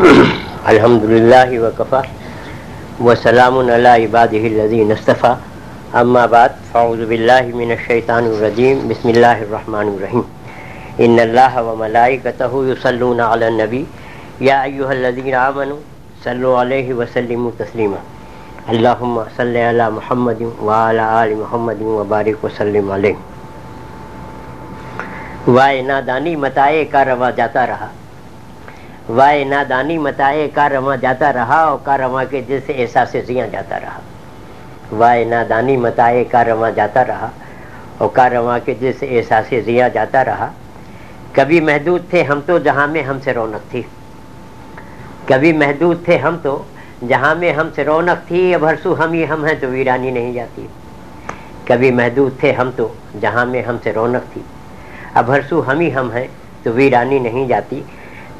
الحمد للہ وقفہ وسلام علی عبادہ الذین اصطفى اما بعد، فاعوذ باللہ من الشیطان الرجیم. بسم اللہ الرحمن الرحیم. ان اللہ وملائکتہ یصلون علی النبی. یا ایہا الذین آمنوا صلوا علیہ وسلموا تسلیما. اللہم صلی علی محمد وعلی آل محمد وبارک وسلم علیہ. وائے نادانی متائے کا روا جاتا رہا. وائے نادانی متائے کا رواں جاتا رہا اور کا رواں کے دل سے احساس زیاں جاتا رہا۔ وائے نادانی متائے کا رواں جاتا رہا اور کا رواں کے دل سے احساس زیاں جاتا رہا۔ کبھی محدود تھے ہم تو جہاں میں ہم سے رونق تھی۔ کبھی محدود تھے ہم تو جہاں میں ہم سے رونق تھی، اب ہم ہی ہم ہیں تو ویرانی نہیں جاتی۔ کبھی محدود تھے ہم تو جہاں میں ہم سے رونق تھی ابھرسو ہم ہی ہم ہیں تو ویرانی نہیں جاتی۔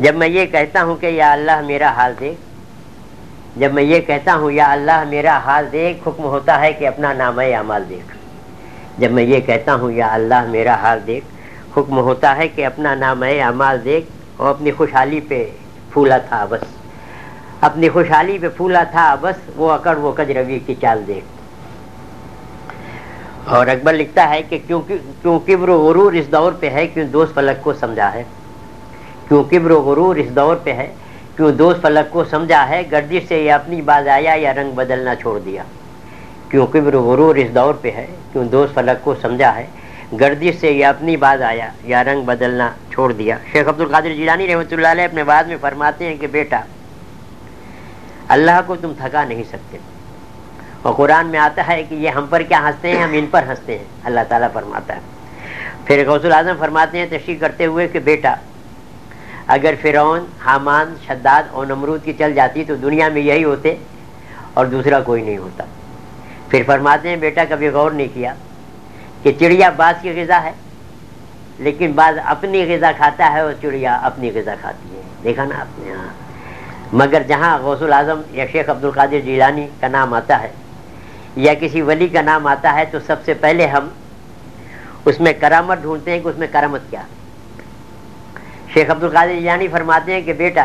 جب میں یہ کہتا ہوں کہ یا اللہ میرا حال دیکھ، جب میں یہ کہتا ہوں یا اللہ میرا حال دیکھ، حکم ہوتا ہے کہ اپنا نام اعمال دیکھ۔ جب میں یہ کہتا ہوں یا اللہ میرا حال دیکھ، حکم ہوتا ہے کہ اپنا نام اعمال دیکھ اور اپنی خوشحالی پہ پھولا تھا، بس۔ اپنی خوشحالی پہ پھولا تھا، بس۔ وہ اکڑ، وہ کج روی کی چال دیکھ۔ اور اکبر لکھتا ہے کہ کیوں کبر و غرور اس دور پہ ہے، کیوں دوست فلک کو سمجھا ہے۔ کیوں کبر و غرور اس دور پہ ہے کیوں دوست فلک کو سمجھا ہے، گردش سے یہ اپنی باز آیا یا رنگ بدلنا چھوڑ دیا۔ کیوں کبر و غرور اس دور پہ ہے کیوں دوست فلک کو سمجھا ہے، گردش سے یہ اپنی باز آیا یا رنگ بدلنا چھوڑ دیا۔ شیخ عبد القادر جیلانی رحمۃ اللہ علیہ اپنے بعد میں فرماتے ہیں کہ بیٹا، اللہ کو تم تھکا نہیں سکتے۔ اور قرآن میں آتا ہے کہ یہ ہم پر کیا ہنستے ہیں، ہم ان پر ہنستے ہیں۔ اللہ تعالیٰ فرماتا ہے۔ پھر غوث العظم فرماتے ہیں تشریح کرتے ہوئے کہ بیٹا اگر فرعون، حامان، شداد اور نمرود کی چل جاتی تو دنیا میں یہی ہوتے اور دوسرا کوئی نہیں ہوتا۔ پھر فرماتے ہیں، بیٹا، کبھی غور نہیں کیا کہ چڑیا بعض کی غذا ہے، لیکن بعض اپنی غذا کھاتا ہے اور چڑیا اپنی غذا کھاتی ہے۔ دیکھا نا آپ نے ہاں۔ مگر جہاں غوث العظم یا شیخ عبد القادر جیلانی کا نام آتا ہے یا کسی ولی کا نام آتا ہے تو سب سے پہلے ہم اس میں کرامت ڈھونڈتے ہیں کہ اس میں کرامت کیا شیخ عبد القادر جیلانی فرماتے ہیں کہ بیٹا،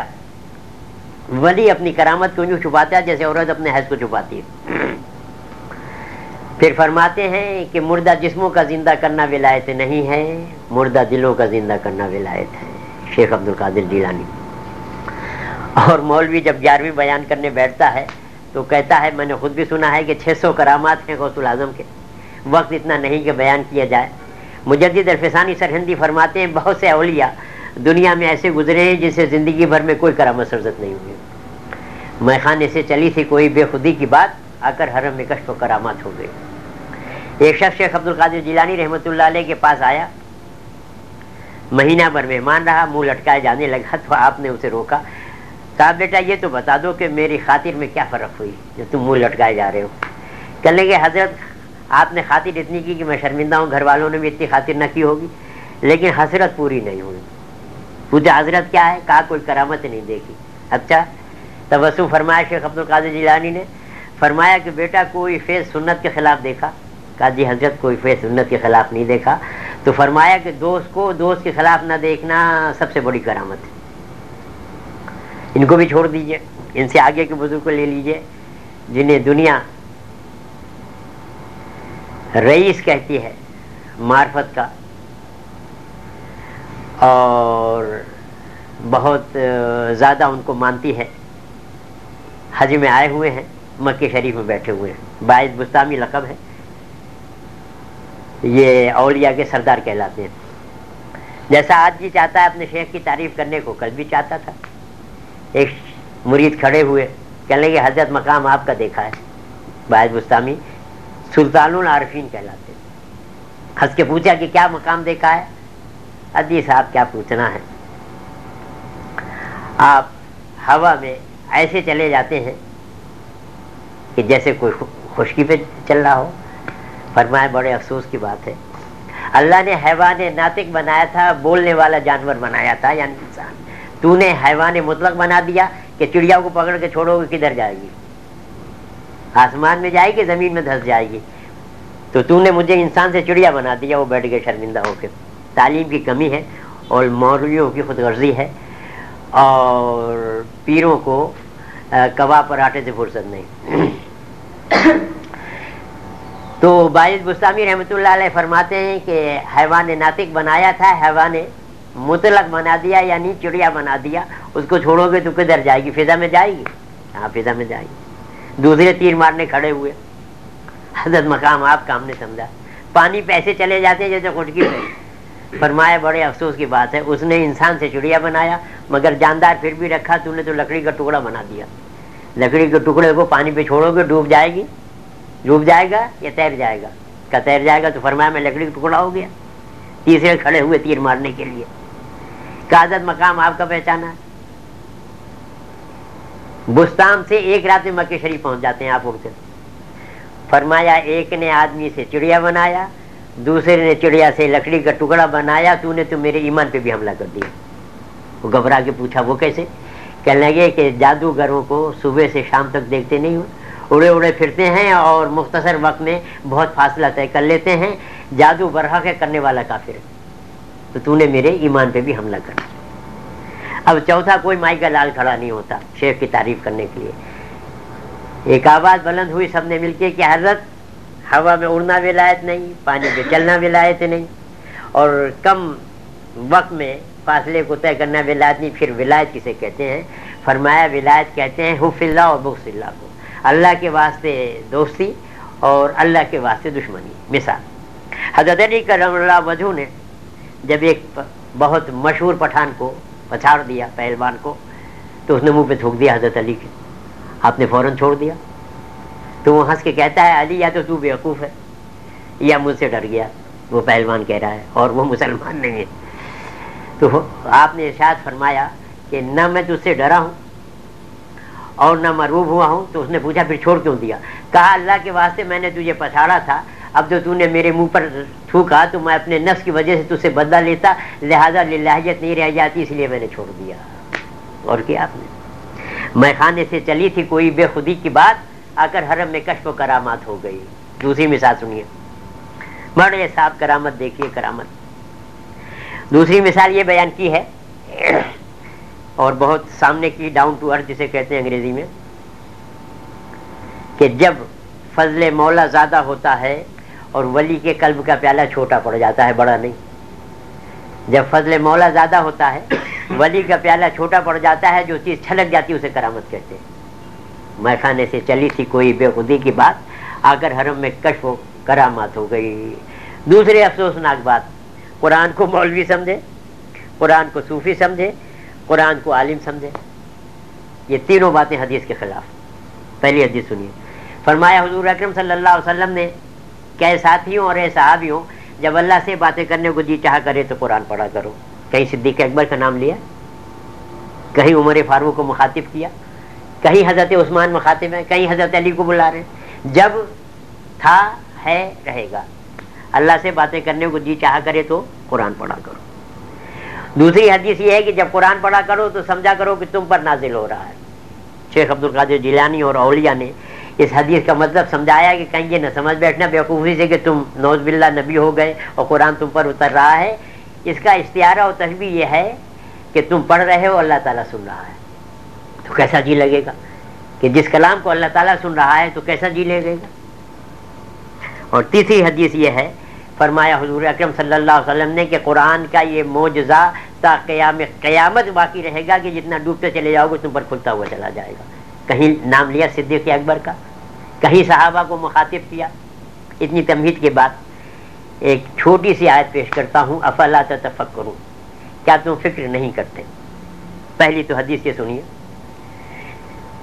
ولی اپنی کرامت کو یوں چھپاتا ہے جیسے عورت اپنے حیض کو چھپاتی ہے۔ پھر فرماتے ہیں کہ مردہ جسموں کا زندہ کرنا ولایت نہیں ہے، مردہ دلوں کا زندہ کرنا ولایت ہے۔ شیخ عبد القادر جیلانی اور مولوی جب گیارہویں بیان کرنے بیٹھتا ہے تو کہتا ہے، میں نے خود بھی سنا ہے کہ چھ سو کرامات ہیں غوث العظم کے۔ وقت اتنا نہیں کہ بیان کیا جائے۔ مجدد الفسانی سرہندی فرماتے ہیں، بہت سے اولیاء دنیا میں ایسے گزرے ہیں جن سے زندگی بھر میں کوئی کرامت سرزت نہیں ہوئی۔ میں خانے سے چلی تھی کوئی بے خودی کی بات آ کر حرم میں کشف و کرامات ہو گئی۔ ایک شخص شیخ عبد القادر جیلانی رحمۃ اللہ علیہ کے پاس آیا۔ مہینہ بھر مہمان رہا، منہ لٹکائے جانے لگا تو آپ نے اسے روکا۔ کہا، بیٹا، یہ تو بتا دو کہ میری خاطر میں کیا فرق ہوئی جو تم منہ لٹکائے جا رہے ہو۔ کہنے لگے، حضرت، آپ نے خاطر اتنی کی کہ میں شرمندہ ہوں، گھر والوں نے بھی اتنی خاطر نہ کی ہوگی، لیکن حضرت پوری نہیں ہوئی۔ پوچھا حضرت کیا ہے؟ کہا، کوئی کرامت نہیں دیکھی۔ اچھا تبسم فرمایا شیخ عبد القادر جیلانی نے۔ فرمایا کہ بیٹا، کوئی فیض سنت کے خلاف دیکھا؟ کہا جی حضرت، کوئی فیض سنت کے خلاف نہیں دیکھا۔ تو فرمایا کہ دوست کو دوست کے خلاف نہ دیکھنا سب سے بڑی کرامت ہے۔ ان کو بھی چھوڑ دیجیے۔ ان سے آگے کے بزرگ کو لے لیجیے۔ جنہیں دنیا رئیس کہتی ہے، معرفت کا اور بہت زیادہ ان کو مانتی ہے۔ حج میں آئے ہوئے ہیں، مکہ شریف میں بیٹھے ہوئے ہیں۔ باعث بستامی لقب ہے۔ یہ اولیاء کے سردار کہلاتے ہیں۔ جیسا آج بھی چاہتا ہے، اپنے شیخ کی تعریف کرنے کو کل بھی چاہتا تھا۔ ایک مرید کھڑے ہوئے، کہنے لگے، حضرت مقام آپ کا دیکھا ہے۔ باعث بستامی سلطان العارفین کہلاتے ہیں۔ ہنس کے پوچھا کہ کیا مقام دیکھا ہے؟ ادی جی صاحب کیا پوچھنا ہے؟ آپ ہوا میں ایسے چلے جاتے ہیں کہ جیسے کوئی خشکی پہ چل رہا ہو۔ فرمائے، بڑے افسوس کی بات ہے۔ اللہ نے حیوان ناطق بنایا تھا، بولنے والا جانور بنایا تھا یعنی انسان۔ تو نے حیوان مطلق بنا دیا کہ چڑیا کو پکڑ کے چھوڑو گے، کدھر جائے گی؟ آسمان میں جائے گی، زمین میں دھس جائے گی۔ تو تو نے مجھے انسان سے چڑیا بنا دیا، وہ بیٹھ گئے شرمندہ ہو کے۔ تعلیم کی کمی ہے اور مولویوں کی خود غرضی ہے اور پیروں کو کباب پراٹھے سے فرصت نہیں۔ تو باعث گستامی رحمۃ اللہ علیہ فرماتے ہیں کہ حیوان ناطق بنایا تھا، حیوان مطلق بنا دیا یعنی چڑیا بنا دیا۔ اس کو چھوڑو گے تو کدھر جائے گی؟ فضا میں جائے گی؟ ہاں فضا میں جائے گی۔ دوسرے تیر مارنے کھڑے ہوئے۔ حضرت مقام آپ کام نے سمجھا۔ پانی پیسے چلے جاتے ہیں جیسے خٹکی پہ جی۔ فرمایا، بڑے افسوس کی بات ہے، اس نے انسان سے چڑیا بنایا، مگر جاندار پھر بھی رکھا، تو نے تو لکڑی کا ٹکڑا بنا دیا۔ لکڑی کے ٹکڑے کو پانی پہ چھوڑو گے، ڈوب جائے گی۔ ڈوب جائے گا یا تیر جائے گا؟ کا تیر جائے گا تو فرمایا، میں لکڑی کا ٹکڑا ہو گیا۔ تیسرے کھڑے ہوئے تیر مارنے کے لیے۔ کاجت مقام آپ کا پہچانا۔ ہے بستان سے ایک رات میں مکے شریف پہنچ جاتے ہیں آپ اڑ فرمایا، ایک نے آدمی سے چڑیا بنایا دوسرے نے چڑیا سے لکڑی کا ٹکڑا بنایا، تو نے تو میرے ایمان پہ بھی حملہ کر دیا۔ وہ گھبرا کے پوچھا، وہ کیسے؟ کہنے لگے کہ جادوگروں کو صبح سے شام تک دیکھتے نہیں ہو اڑے اڑے پھرتے ہیں اور مختصر وقت میں بہت فاصلہ طے کر لیتے ہیں۔ جادو برہ کے کرنے والا کافر تو تو نے میرے ایمان پہ بھی حملہ کر اب چوتھا، کوئی مائی کا لال کھڑا نہیں ہوتا شیخ کی تعریف کرنے کے لیے۔ ایک آواز بلند ہوئی، سب نے مل کے کہ حضرت ہوا میں اڑنا ولایت نہیں، پانی پہ چلنا ولایت نہیں۔ اور کم وقت میں فاصلے کو طے کرنا ولایت نہیں، پھر ولایت کسے کہتے ہیں؟ فرمایا ولایت کہتے ہیں حف اللہ اور بخص اللہ کو۔ اللہ کے واسطے دوستی اور اللہ کے واسطے دشمنی۔ مثال، حضرت علی کرم اللہ وجہ نے جب ایک بہت مشہور پٹھان کو پچھاڑ دیا، پہلوان کو، تو اس نے منہ پہ تھوک دیا حضرت علی کے۔ آپ نے فوراً چھوڑ دیا۔ تو وہ ہنس کے کہتا ہے، علی، یا تو تو بیوقوف ہے. یا مجھ سے ڈر گیا، وہ پہلوان کہہ رہا ہے اور وہ مسلمان نہیں ہے۔ تو آپ نے ارشاد فرمایا کہ نہ میں تجھ سے ڈرا ہوں اور نہ مروب ہوا ہوں، تو اس نے پوچھا پھر چھوڑ کیوں دیا؟ کہا، اللہ کے واسطے میں نے تجھے پچھاڑا تھا، اب جو تو نے میرے منہ پر تھوکا، تو میں اپنے نفس کی وجہ سے تجھ سے بدلا لیتا، لہذا لہجت نہیں رہ جاتی، اس لیے میں نے چھوڑ دیا۔ اور کیا آپ نے؟ میں خانے سے چلی تھی، کوئی بے خودی کی بات آ کر حرم میں کشف و کرامات ہو گئی۔ دوسری مثال سنیے۔ بڑے صاحب کرامت دیکھیے کرامت۔ دوسری مثال یہ بیان کی ہے اور بہت سامنے کی ڈاؤن ٹو ارتھ جسے کہتے ہیں انگریزی میں، کہ جب فضل مولا زیادہ ہوتا ہے اور ولی کے قلب کا پیالہ چھوٹا پڑ جاتا ہے، بڑا نہیں۔ جب فضل مولا زیادہ ہوتا ہے، ولی کا پیالہ چھوٹا پڑ جاتا ہے، جو چیز چھلک جاتی ہے، اسے کرامت کہتے ہیں۔ میں سے چلی تھی کوئی بے خودی کی بات آ کر حرم میں کشف و کرامات ہو گئی۔ دوسرے افسوسناک بات، قرآن کو مولوی سمجھے، قرآن کو صوفی سمجھے، قرآن کو عالم سمجھے۔ یہ تینوں باتیں حدیث کے خلاف۔ پہلی حدیث سنیے۔ فرمایا حضور اکرم صلی اللہ علیہ وسلم نے، کہ ساتھیوں اور اے صحابیوں، جب اللہ سے باتیں کرنے کو جی چاہ کرے تو قرآن پڑھا کرو۔ کہیں صدیق اکبر کا نام لیا؟ کہیں عمر فاروق کو مخاطب کیا؟ کہیں حضرت عثمان مخاطب ہے کہیں حضرت علی کو بلا رہے ہیں۔ جب تھا، ہے، رہے گا۔ اللہ سے باتیں کرنے کو جی چاہ کرے تو قرآن پڑھا کرو۔ دوسری حدیث یہ ہے کہ جب قرآن پڑھا کرو تو سمجھا کرو کہ تم پر نازل ہو رہا ہے۔ شیخ عبد القادر جیلانی اور اولیاء نے اس حدیث کا مطلب سمجھایا کہ کہیں یہ نہ سمجھ بیٹھنا بیوقوفی سے کہ تم نوز باللہ نبی ہو گئے اور قرآن تم پر اتر رہا ہے۔ اس کا اشتہارہ اور تجبی یہ ہے کہ تم پڑھ رہے ہو اللہ تعالیٰ سن رہا ہے۔ تو کیسا جی لگے گا؟ کہ جس کلام کو اللہ تعالیٰ سن رہا ہے تو کیسا جی لگے گا؟ اور تیسری حدیث یہ ہے، فرمایا حضور اکرم صلی اللہ علیہ وسلم نے کہ قرآن کا یہ معجزہ تا قیام قیامت باقی رہے گا کہ جتنا ڈوبتے چلے جاؤ گے تم پر کھلتا ہوا چلا جائے گا۔ کہیں نام لیا صدیق اکبر کا؟ کہیں صحابہ کو مخاطب کیا؟ اتنی تمہید کے بعد ایک چھوٹی سی آیت پیش کرتا ہوں، افلا تفک کروں کیا تم فکر نہیں کرتے؟ پہلی تو حدیث یہ سنیے۔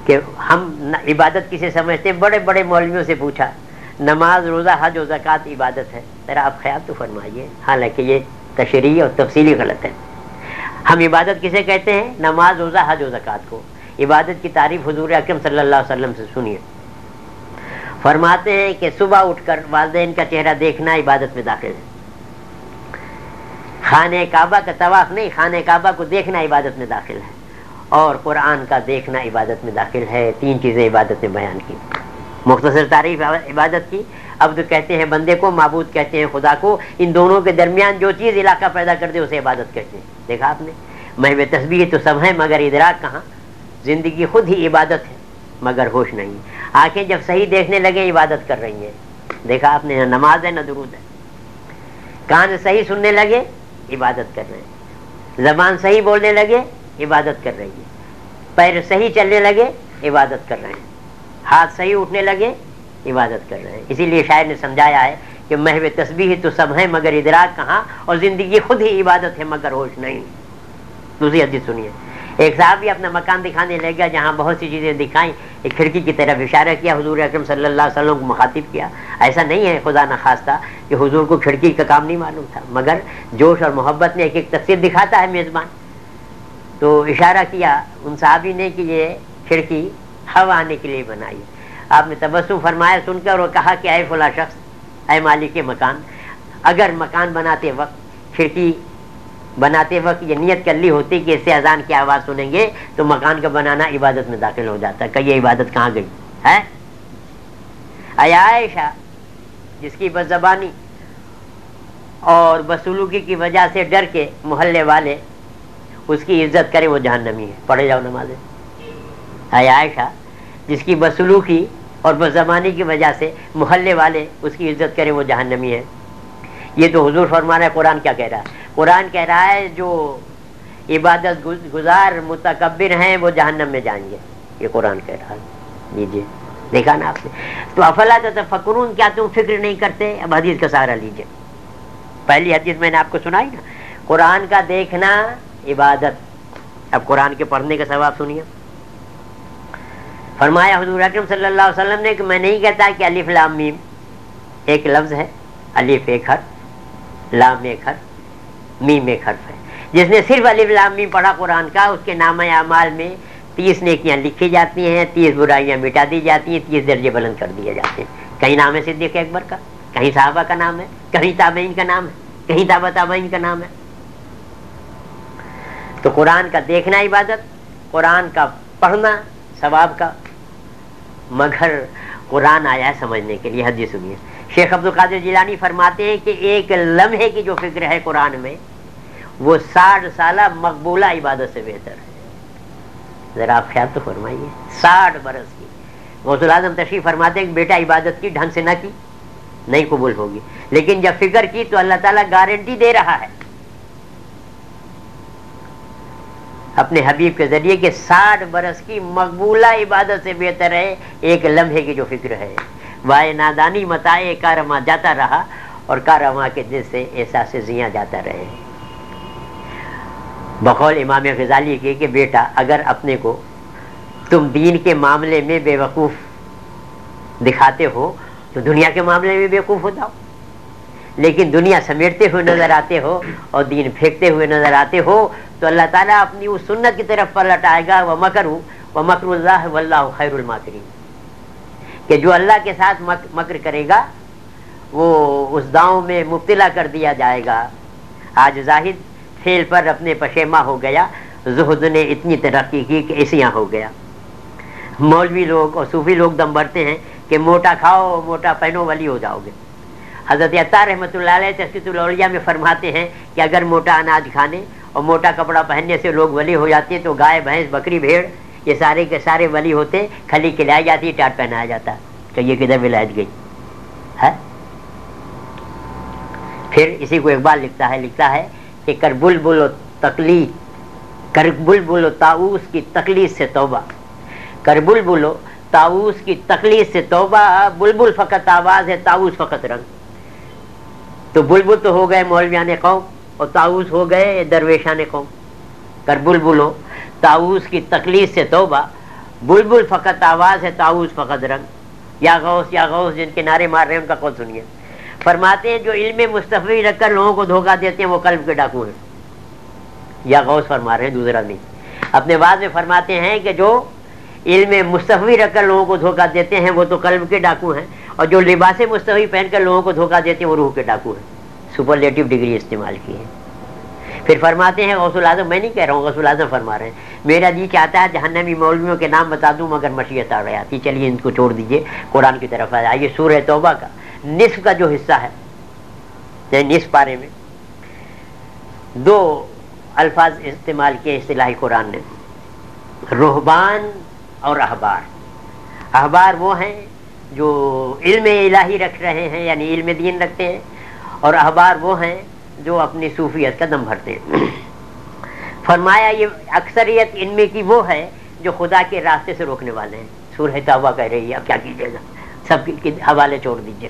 کہ ہم عبادت کسے سمجھتے ہیں؟ بڑے بڑے مولویوں سے پوچھا، نماز، روزہ، حج و زکوٰۃ عبادت ہے؟ ذرا آپ خیال تو فرمائیے۔ حالانکہ یہ تشریح اور تفصیلی غلط ہے۔ ہم عبادت کسے کہتے ہیں؟ نماز، روزہ، حج و زکوٰۃ کو۔ عبادت کی تعریف حضور اکرم صلی اللہ علیہ وسلم سے سنیے۔ فرماتے ہیں کہ صبح اٹھ کر والدین کا چہرہ دیکھنا عبادت میں داخل ہے۔ خانہ کعبہ کا طواف نہیں، خانہ کعبہ کو دیکھنا عبادت میں داخل ہے۔ اور قرآن کا دیکھنا عبادت میں داخل ہے، تین چیزیں عبادت میں بیان کی۔ مختصر تعریف عبادت کی۔ اب تو کہتے ہیں بندے کو، معبود کہتے ہیں خدا کو۔ ان دونوں کے درمیان جو چیز علاقہ پیدا کر دے، اسے عبادت کہتے ہیں۔ دیکھا آپ نے؟ محب تصویر تو سب ہیں، مگر ادراک کہاں؟ زندگی خود ہی عبادت ہے، مگر ہوش نہیں۔ آنکھیں جب صحیح دیکھنے لگے عبادت کر رہی ہیں۔ دیکھا آپ نے، نہ نماز ہے، نہ درود ہے۔ کان صحیح سننے لگے، عبادت کر رہے ہیں۔ زبان صحیح بولنے لگے عبادت کر رہی ہے۔ پیر صحیح چلنے لگے، عبادت کر رہے ہیں۔ ہاتھ صحیح اٹھنے لگے، عبادت کر رہے ہیں۔ اسی لیے شاعر نے سمجھایا ہے کہ محو تسبیح تو سب ہیں، مگر ادراک کہاں؟ اور زندگی خود ہی عبادت ہے، مگر ہوش نہیں۔ دوسری حدیث سنیے۔ ایک صاحب بھی اپنا مکان دکھانے لے گیا، جہاں بہت سی چیزیں دکھائیں۔ ایک کھڑکی کی طرف اشارہ کیا، حضور اکرم صلی اللہ علیہ وسلم کو مخاطب کیا۔ ایسا نہیں ہے، خدا نخواستہ، کہ حضور کو کھڑکی کا کام نہیں معلوم تھا، مگر جوش اور محبت نے ایک ایک تصویر دکھاتا ہے، میزبان۔ تو اشارہ کیا، ان صحابی نے کہ یہ کھڑکی ہوا آنے کے لیے بنائی۔ آپ نے تبسم فرمایا سن کر اور کہا کہ اے فلاں شخص، اے مالک مکان، اگر مکان بناتے وقت، کھڑکی بناتے وقت یہ نیت کر لی ہوتی کہ اس سے اذان کی آواز سنیں گے، تو مکان کا بنانا عبادت میں داخل ہو جاتا ہے کہ یہ عبادت کہاں گئی؟ ہے عائشہ، جس کی بس زبانی اور بسلوکی کی وجہ سے ڈر کے محلے والے اس کی عزت کرے وہ جہنمی ہے، پڑھے جاؤ نماز عائشہ، جس کی بسلوکی اور بس کی وجہ سے محلے والے اس کی عزت کرے وہ جہنمی ہے۔ یہ تو حضور فرمانا ہے قرآن کیا کہہ رہا ہے؟ قرآن کہہ رہا ہے، جو عبادت گزار، متکبر ہیں، وہ جہنم میں جائیں گے۔ یہ قرآن کہہ رہا ہے۔ لیجیے دیکھا نا آپ نے۔ تو افلا تو فکرون کیا تم فکر نہیں کرتے؟ اب حدیث کا سہارا لیجیے پہلی حدیث میں نے آپ کو سنائی نا۔ قرآن کا دیکھنا عبادت۔ اب قرآن کے پڑھنے کا ثواب سنیے۔ فرمایا حضور اکرم صلی اللہ علیہ وسلم نے کہ میں نہیں کہتا کہ الف لام میم ایک لفظ ہے، الف ایک حرف، لام ایک حرف، میم ایک حرف ہے۔ جس نے صرف الف لام میم پڑھا قرآن کا، اس کے نام اعمال میں تیس نیکیاں لکھی جاتی ہیں، تیس برائیاں مٹا دی جاتی ہیں، تیس درجے بلند کر دیے جاتے ہیں۔ کہیں نام ہے صدیق اکبر کا؟ کہیں صحابہ کا نام ہے؟ کہیں تابعین کا نام ہے؟ کہیں تابع تابعین کا نام ہے؟ تو قرآن کا دیکھنا عبادت، قرآن کا پڑھنا ثواب کا۔ مگر قرآن آیا ہے سمجھنے کے لیے، حدیث سنیے۔ شیخ عبد القادر جیلانی فرماتے ہیں کہ ایک لمحے کی جو فکر ہے قرآن میں، وہ ساٹھ سالہ مقبولہ عبادت سے بہتر ہے۔ ذرا آپ خیال تو فرمائیے۔ ساٹھ برس کی۔ غوث العظم تشریف فرماتے ہیں کہ بیٹا عبادت کی ڈھنگ سے نہ کی، نہیں قبول ہوگی۔ لیکن جب فکر کی تو اللہ تعالیٰ گارنٹی دے رہا ہے۔ اپنے حبیب کے ذریعے کہ ساٹھ برس کی مقبولہ عبادت سے بہتر ہے ایک لمحے کی جو فکر ہے۔ وائے نادانی متائے کارما جاتا رہا اور کارما کے دل سے احساس زیاں جاتا رہے۔ بقول امام غزالی کے کہ بیٹا، اگر اپنے کو تم دین کے معاملے میں بے وقوف دکھاتے ہو، تو دنیا کے معاملے میں بے وقوف ہو جاؤ۔ لیکن دنیا سمیٹتے ہوئے نظر آتے ہو اور دین پھینکتے ہوئے نظر آتے ہو، تو اللہ تعالیٰ اپنی اس سنت کی طرف پر لٹائے گا وہ مکر وہ مکر اللہ واللہ خیر الماکرین کہ جو اللہ کے ساتھ مکر کرے گا، وہ اس داؤں میں مبتلا کر دیا جائے گا۔ آج زاہد فیل پر اپنے پشیمہ ہو گیا، زہد نے اتنی ترقی کی کہ ایسیاں ہو گیا۔ مولوی لوگ اور صوفی لوگ دم بھرتے ہیں کہ موٹا کھاؤ، موٹا پہنو والی ہو جاؤ گے۔ حضرت عطا رحمۃ اللہ علیہ تسکت الاولیاء میں فرماتے ہیں کہ اگر موٹا اناج کھانے اور موٹا کپڑا پہننے سے لوگ ولی ہو جاتے تو گائے، بھینس، بکری، بھیڑ، یہ سارے کے سارے ولی ہوتے، کھلی کھلائی جاتی، ٹاٹ پہنایا جاتا۔ کہ یہ کدھر ولایت گئی؟ ہے پھر اسی کو اقبال لکھتا ہے لکھتا ہے کہ کر بل بل و تکلیف کر بل بل و تاؤس کی تکلیف سے توبہ۔ کر بل بلو تاؤس کی تکلیف سے توبہ، بلبل فقط آواز ہے تاؤس فقط رنگ۔ تو بلبل تو ہو گئے مولویان قوم اور تاؤس ہو گئے درویشان قوم۔ کر بلبلو تاؤس کی تکلیف سے توبہ۔ بلبل فقط آواز ہے تاؤس فقط رنگ۔ یا غوث یا غوث جن کے نعرے مار رہے ہیں، ان کا کون سنیے۔ فرماتے ہیں، جو علم مستفی رکھ کر لوگوں کو دھوکہ دیتے ہیں، وہ قلب کے ڈاکو ہیں۔ یا غوث فرما رہے ہیں، دوسرا نہیں۔ اپنے بعد میں فرماتے ہیں کہ جو علم مستفی رکھ کر لوگوں کو دھوکہ دیتے ہیں، وہ تو قلب کے ڈاکو ہیں۔ اور جو لباس مستفی پہن کر لوگوں کو دھوکہ دیتے ہیں، وہ روح کے ڈاکو ہیں۔ سپرلیٹو ڈگری استعمال کی ہے پھر فرماتے ہیں، غوث العظم میں نہیں کہہ رہا ہوں، غوث العظم فرما رہے ہیں۔ میرا جی چاہتا ہے جہنمی مولویوں کے نام بتا دوں، مگر مشیت آ رہی آتی، چلیے ان کو چھوڑ دیجیے۔ قرآن کی طرف آ جائیے سورہ توبہ کا۔ نصف کا جو حصہ ہے یعنی نصف پارے میں، دو الفاظ استعمال کیے اصطلاحی قرآن نے۔ روحبان اور احبار احبار وہ ہیں جو علم الہی رکھ رہے ہیں یعنی علم دین رکھتے ہیں، اور احبار وہ ہیں جو اپنی صوفیت کا دم بھرتے ہیں۔ فرمایا، یہ اکثریت ان میں کی وہ ہے جو خدا کے راستے سے روکنے والے ہیں۔ سورہ توبہ کہہ رہی ہے، اب کیا کیجیے گا؟ سب کے حوالے چھوڑ دیجیے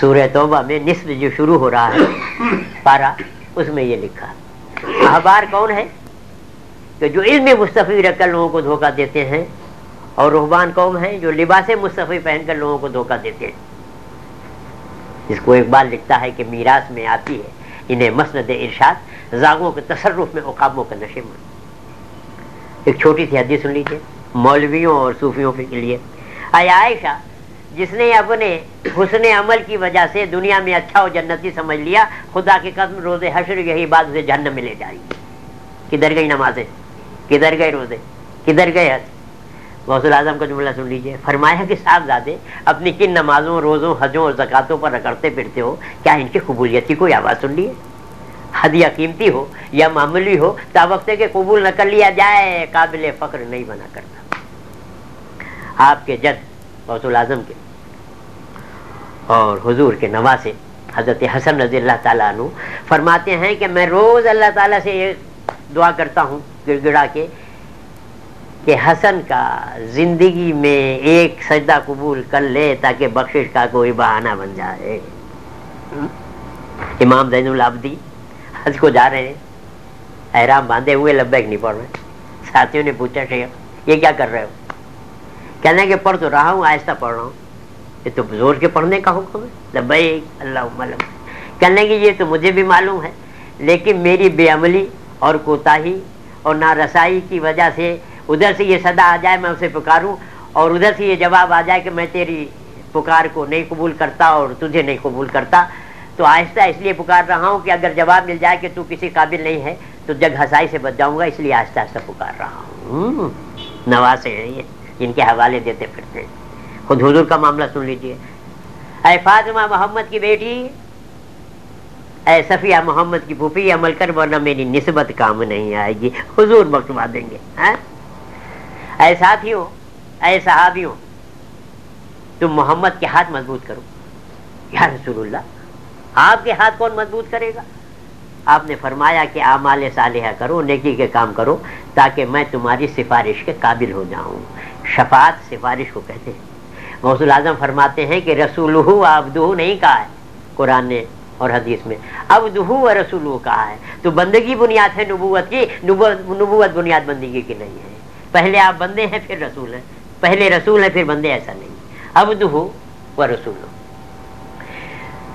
سورہ توبہ میں نصف جو شروع ہو رہا ہے پارا اس میں یہ لکھا۔ احبار کون ہے؟ کہ جو علم مصطفی رکھ کر لوگوں کو دھوکہ دیتے ہیں، اور رحبان قوم ہیں جو لباس مصطفی پہن کر لوگوں کو دھوکہ دیتے ہیں۔ اس کو اقبال لکھتا ہے کہ میراث میں آتی ہے۔ انہیں مسند ارشاد، زاغوں کے تصرف میں اقابوں کا نشے ایک چھوٹی سی حدیث سن لیجیے مولویوں اور صوفیوں کے لیے۔ عائشہ، جس نے اپنے حسن عمل کی وجہ سے دنیا میں اچھا و جنتی سمجھ لیا، خدا کے قدم روزے حشر یہی بات اسے جہنم میں لے جائے گی کدھر گئی نمازیں؟ کدھر گئے روزے؟ کدھر گئے حج؟ غوث العظم کا جملہ سن لیجیے۔ فرمایا کہ صاحب زادے اپنی کن نمازوں، روزوں، حجوں اور زکاتوں پر رکڑتے پھرتے ہو، کیا ان کی قبولیت کی کوئی آواز سن لیے حد یا قیمتی ہو یا معمولی ہو تا وقت کے قبول نہ کر لیا جائے، قابل فخر نہیں بنا کرتا۔ آپ کے جد غوث العظم کے اور حضور کے نواسے حضرت حسن رضی اللہ تعالیٰ عنہ فرماتے ہیں کہ میں روز اللہ تعالیٰ سے یہ دعا کرتا ہوں گڑ گڑا کے کہ حسن کا زندگی میں ایک سجدہ قبول کر لے تاکہ بخشش کا کوئی بہانہ بن جائے۔ امام زین العبدی حج کو جا رہے ہیں۔ احرام باندھے ہوئے، لبیک نہیں پڑھ رہے۔ ساتھیوں نے پوچھا، شیخ، یہ کیا کر رہے ہو؟ کہنے کہ پڑھ تو رہا ہوں، آہستہ پڑھ رہا ہوں۔ یہ تو زور کے پڑھنے کا حکم ہے۔ لبیک اللہ کہنے کہ یہ تو مجھے بھی معلوم ہے، لیکن میری بے عملی اور کوتاہی اور نارسائی کی وجہ سے ادھر سے یہ صدا آ جائے میں اسے پکاروں اور ادھر سے یہ جواب آ جائے کہ میں تیری پکار کو نہیں قبول کرتا اور تجھے نہیں قبول کرتا۔ تو آہستہ اس لیے پکار رہا ہوں کہ اگر جواب مل جائے کہ تو کسی قابل نہیں ہے، تو جگ ہسائی سے بچ جاؤں گا، اس لیے آہستہ آہستہ پکار رہا ہوں۔ نواسے ہیں یہ، ان کے حوالے دیتے پھرتے۔ خود حضور کا معاملہ سن لیجیے۔ اے فاطمہ محمد کی بیٹی اے صفیہ محمد کی پھوپھی، عمل کر ورنہ میری نسبت کام نہیں آئے گی۔ حضور بخشوا دیں گے ہاں؟ اے ساتھیوں، اے صحابیوں، تم محمد کے ہاتھ مضبوط کرو۔ یا رسول اللہ، آپ کے ہاتھ کون مضبوط کرے گا؟ آپ نے فرمایا کہ اعمال صالحہ کرو، نیکی کے کام کرو، تاکہ میں تمہاری سفارش کے قابل ہو جاؤں۔ شفاعت سفارش کو کہتے ہیں۔ غوث اعظم فرماتے ہیں کہ رسول آبدہ نہیں کہا ہے۔ قرآن نے اور حدیث میں اب دہو رسول کہا ہے۔ تو بندگی بنیاد ہے نبوت کی، نبوت بنیاد بندگی کی نہیں ہے۔ پہلے آپ بندے ہیں، پھر رسول ہیں۔ پہلے رسول ہیں، پھر بندے، ایسا نہیں۔ اب ہو وہ رسول